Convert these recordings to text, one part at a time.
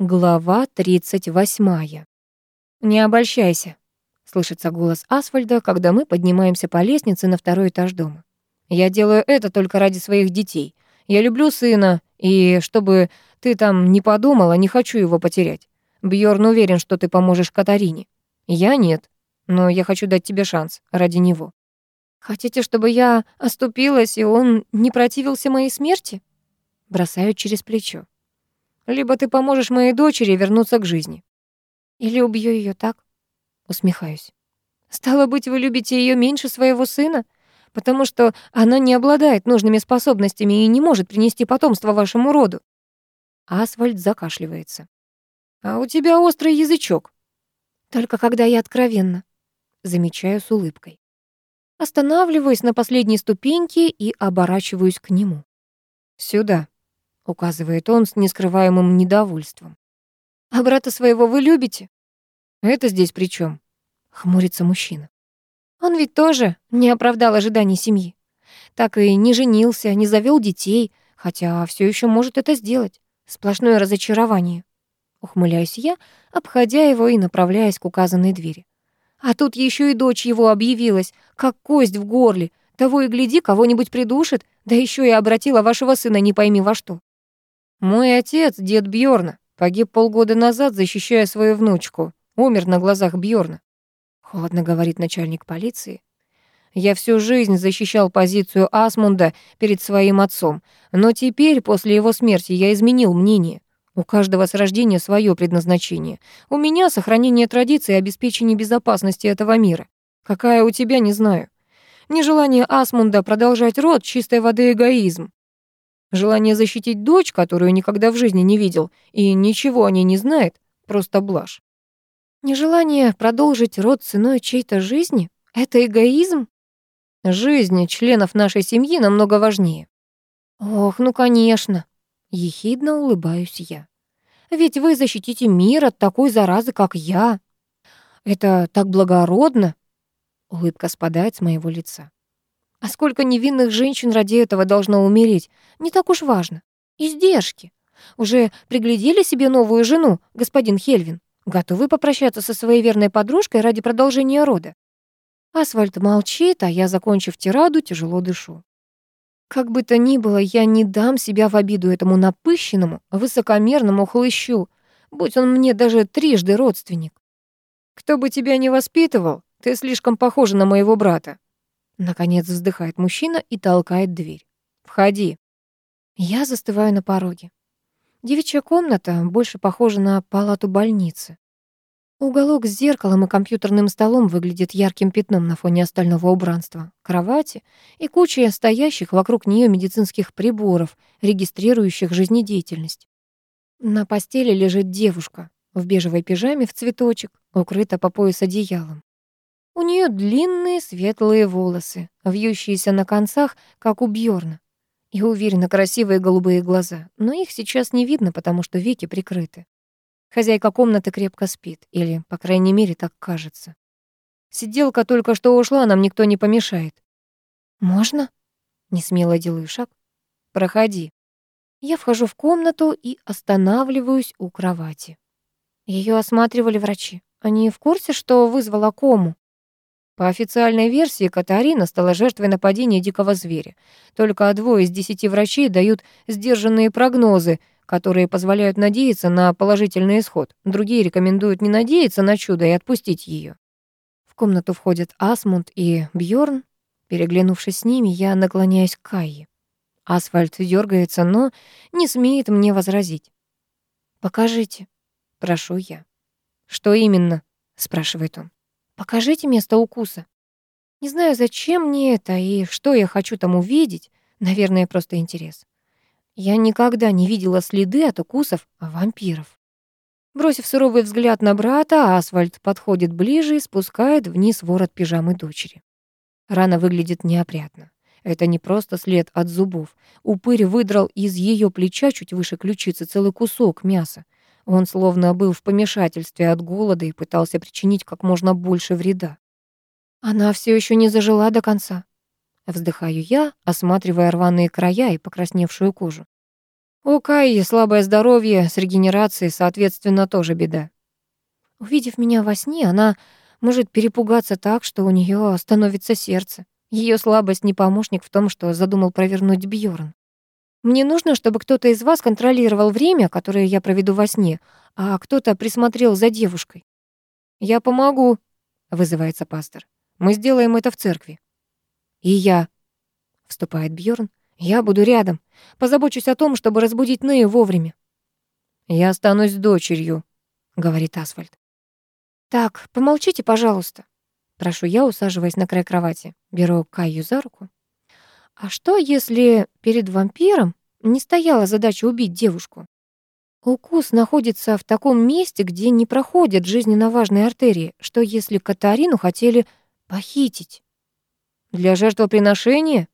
Глава 38. «Не обольщайся», — слышится голос Асфальда, когда мы поднимаемся по лестнице на второй этаж дома. «Я делаю это только ради своих детей. Я люблю сына, и чтобы ты там не подумала, не хочу его потерять. Бьорн уверен, что ты поможешь Катарине. Я нет, но я хочу дать тебе шанс ради него». «Хотите, чтобы я оступилась, и он не противился моей смерти?» Бросаю через плечо. Либо ты поможешь моей дочери вернуться к жизни. Или убью ее так? Усмехаюсь. Стало быть, вы любите ее меньше своего сына? Потому что она не обладает нужными способностями и не может принести потомство вашему роду. Асфальт закашливается. А у тебя острый язычок. Только когда я откровенна. Замечаю с улыбкой. Останавливаюсь на последней ступеньке и оборачиваюсь к нему. Сюда указывает он с нескрываемым недовольством. А брата своего вы любите? Это здесь при чем? хмурится мужчина. Он ведь тоже не оправдал ожиданий семьи. Так и не женился, не завел детей, хотя все еще может это сделать. Сплошное разочарование. Ухмыляюсь я, обходя его и направляясь к указанной двери. А тут еще и дочь его объявилась, как кость в горле. Того и гляди, кого-нибудь придушит, да еще и обратила вашего сына не пойми во что. Мой отец, дед Бьорна, погиб полгода назад, защищая свою внучку. Умер на глазах Бьорна. Холодно говорит начальник полиции. Я всю жизнь защищал позицию Асмунда перед своим отцом, но теперь, после его смерти, я изменил мнение. У каждого с рождения свое предназначение. У меня сохранение традиций и обеспечение безопасности этого мира. Какая у тебя, не знаю. Нежелание Асмунда продолжать род — чистой воды эгоизм. Желание защитить дочь, которую никогда в жизни не видел и ничего о ней не знает, просто блажь. Нежелание продолжить род ценой чьей-то жизни — это эгоизм? Жизнь членов нашей семьи намного важнее. Ох, ну конечно. Ехидно улыбаюсь я. Ведь вы защитите мир от такой заразы, как я. Это так благородно. Улыбка спадает с моего лица. А сколько невинных женщин ради этого должно умереть, не так уж важно. Издержки. Уже приглядели себе новую жену, господин Хельвин? Готовы попрощаться со своей верной подружкой ради продолжения рода? Асфальт молчит, а я, закончив тираду, тяжело дышу. Как бы то ни было, я не дам себя в обиду этому напыщенному, высокомерному хлыщу, будь он мне даже трижды родственник. Кто бы тебя не воспитывал, ты слишком похожа на моего брата. Наконец вздыхает мужчина и толкает дверь. «Входи». Я застываю на пороге. Девичья комната больше похожа на палату больницы. Уголок с зеркалом и компьютерным столом выглядит ярким пятном на фоне остального убранства, кровати и кучи стоящих вокруг нее медицинских приборов, регистрирующих жизнедеятельность. На постели лежит девушка в бежевой пижаме в цветочек, укрыта по пояс одеялом. У нее длинные светлые волосы, вьющиеся на концах, как у Бьорна, и уверенно красивые голубые глаза, но их сейчас не видно, потому что веки прикрыты. Хозяйка комнаты крепко спит, или, по крайней мере, так кажется. Сиделка только что ушла, нам никто не помешает. «Можно?» — несмело делаю шаг. «Проходи». Я вхожу в комнату и останавливаюсь у кровати. Ее осматривали врачи. Они в курсе, что вызвала кому? По официальной версии, Катарина стала жертвой нападения дикого зверя. Только двое из десяти врачей дают сдержанные прогнозы, которые позволяют надеяться на положительный исход. Другие рекомендуют не надеяться на чудо и отпустить ее. В комнату входят Асмунд и Бьорн. Переглянувшись с ними, я наклоняюсь к Кайе. Асфальт дергается, но не смеет мне возразить. «Покажите», — прошу я. «Что именно?» — спрашивает он. Покажите место укуса. Не знаю, зачем мне это и что я хочу там увидеть. Наверное, просто интерес. Я никогда не видела следы от укусов вампиров. Бросив суровый взгляд на брата, Асфальт подходит ближе и спускает вниз ворот пижамы дочери. Рана выглядит неопрятно. Это не просто след от зубов. Упырь выдрал из ее плеча чуть выше ключицы целый кусок мяса. Он словно был в помешательстве от голода и пытался причинить как можно больше вреда. Она все еще не зажила до конца. Вздыхаю я, осматривая рваные края и покрасневшую кожу. У Кайи слабое здоровье, с регенерацией, соответственно, тоже беда. Увидев меня во сне, она может перепугаться так, что у нее остановится сердце. Ее слабость не помощник в том, что задумал провернуть Бьорн. Мне нужно, чтобы кто-то из вас контролировал время, которое я проведу во сне, а кто-то присмотрел за девушкой. Я помогу, вызывается пастор. Мы сделаем это в церкви. И я, вступает Бьорн. Я буду рядом. Позабочусь о том, чтобы разбудить Нею вовремя. Я останусь с дочерью, говорит Асфальт. Так, помолчите, пожалуйста. Прошу я, усаживаясь на край кровати. Беру Каю за руку. А что, если перед вампиром не стояла задача убить девушку? Укус находится в таком месте, где не проходят жизненно важные артерии. Что, если Катарину хотели похитить? Для жертвоприношения?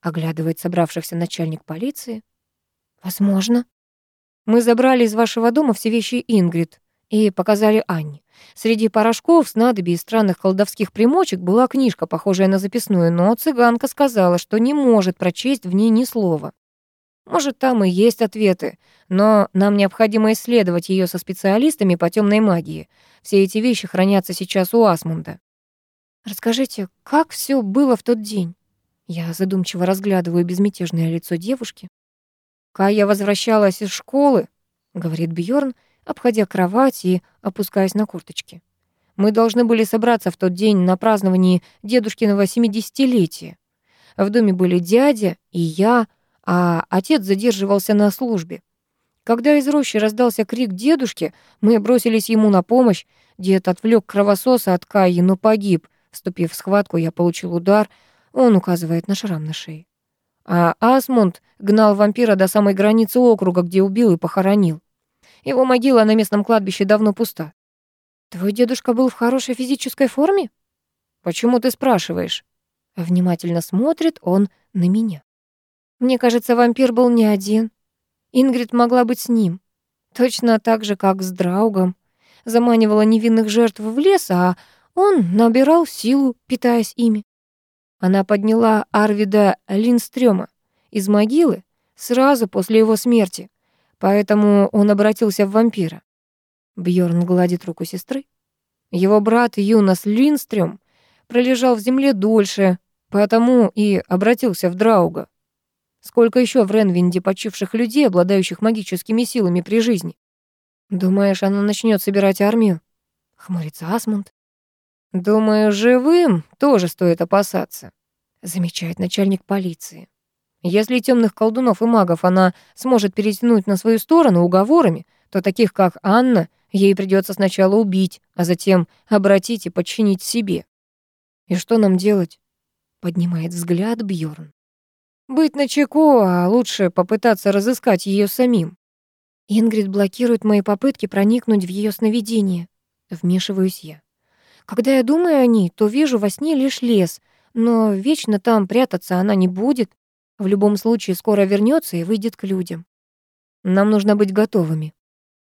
Оглядывает собравшихся начальник полиции. Возможно. Мы забрали из вашего дома все вещи Ингрид и показали Анне. Среди порошков, снадобий и странных колдовских примочек была книжка, похожая на записную, но цыганка сказала, что не может прочесть в ней ни слова. Может, там и есть ответы, но нам необходимо исследовать ее со специалистами по темной магии. Все эти вещи хранятся сейчас у Асмунда. Расскажите, как все было в тот день? Я задумчиво разглядываю безмятежное лицо девушки. Кая возвращалась из школы, говорит Бьорн, обходя кровать и опускаясь на курточки. Мы должны были собраться в тот день на праздновании дедушкиного семидесятилетия. В доме были дядя и я, а отец задерживался на службе. Когда из рощи раздался крик дедушки, мы бросились ему на помощь. Дед отвлек кровососа от Каи, но погиб. Вступив в схватку, я получил удар. Он указывает на шрам на шее. А Асмунд гнал вампира до самой границы округа, где убил и похоронил. Его могила на местном кладбище давно пуста. Твой дедушка был в хорошей физической форме? Почему ты спрашиваешь? Внимательно смотрит он на меня. Мне кажется, вампир был не один. Ингрид могла быть с ним. Точно так же, как с Драугом. Заманивала невинных жертв в лес, а он набирал силу, питаясь ими. Она подняла Арвида Линстрёма из могилы сразу после его смерти. Поэтому он обратился в вампира. Бьорн гладит руку сестры. Его брат Юнас Линстрём пролежал в земле дольше, поэтому и обратился в Драуга. Сколько еще в Ренвинде почивших людей, обладающих магическими силами при жизни? Думаешь, она начнет собирать армию? Хмурится Асмунд. Думаю, живым тоже стоит опасаться, замечает начальник полиции. Если темных колдунов и магов она сможет перетянуть на свою сторону уговорами, то таких, как Анна, ей придется сначала убить, а затем обратить и подчинить себе. И что нам делать? Поднимает взгляд Бьорн. Быть начеку, а лучше попытаться разыскать ее самим. Ингрид блокирует мои попытки проникнуть в ее сновидение. Вмешиваюсь я. Когда я думаю о ней, то вижу во сне лишь лес, но вечно там прятаться она не будет. В любом случае скоро вернется и выйдет к людям. Нам нужно быть готовыми,